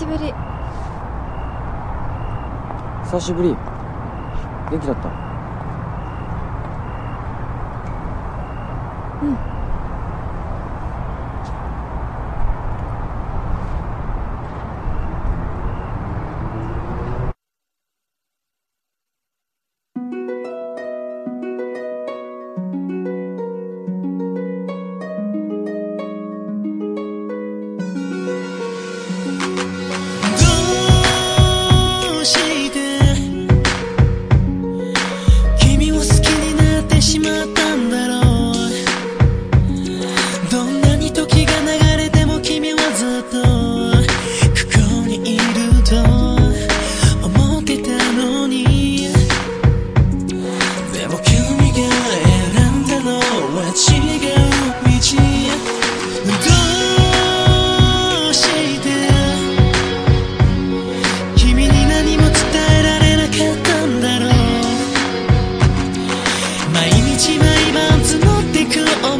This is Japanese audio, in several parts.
しぶり。久しぶり。元気だった？うん毎日毎晩募ってく思い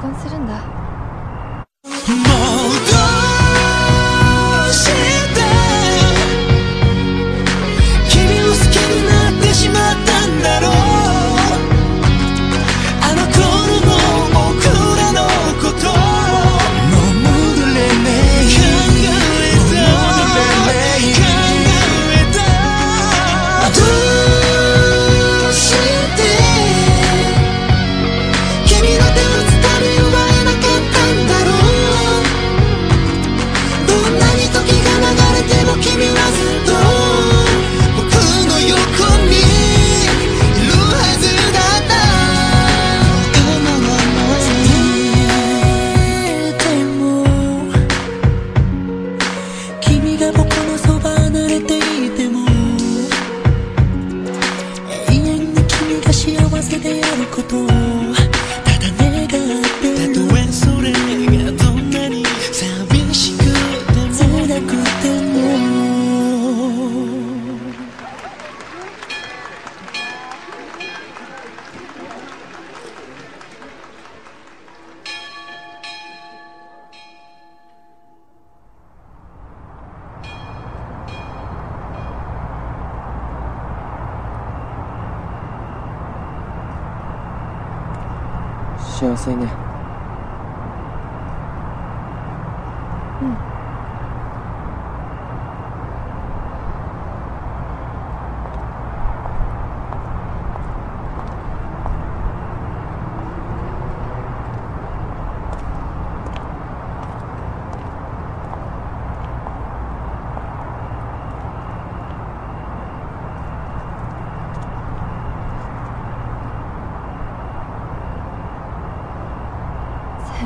婚するんだ。であること幸せね。うん。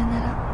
よなら。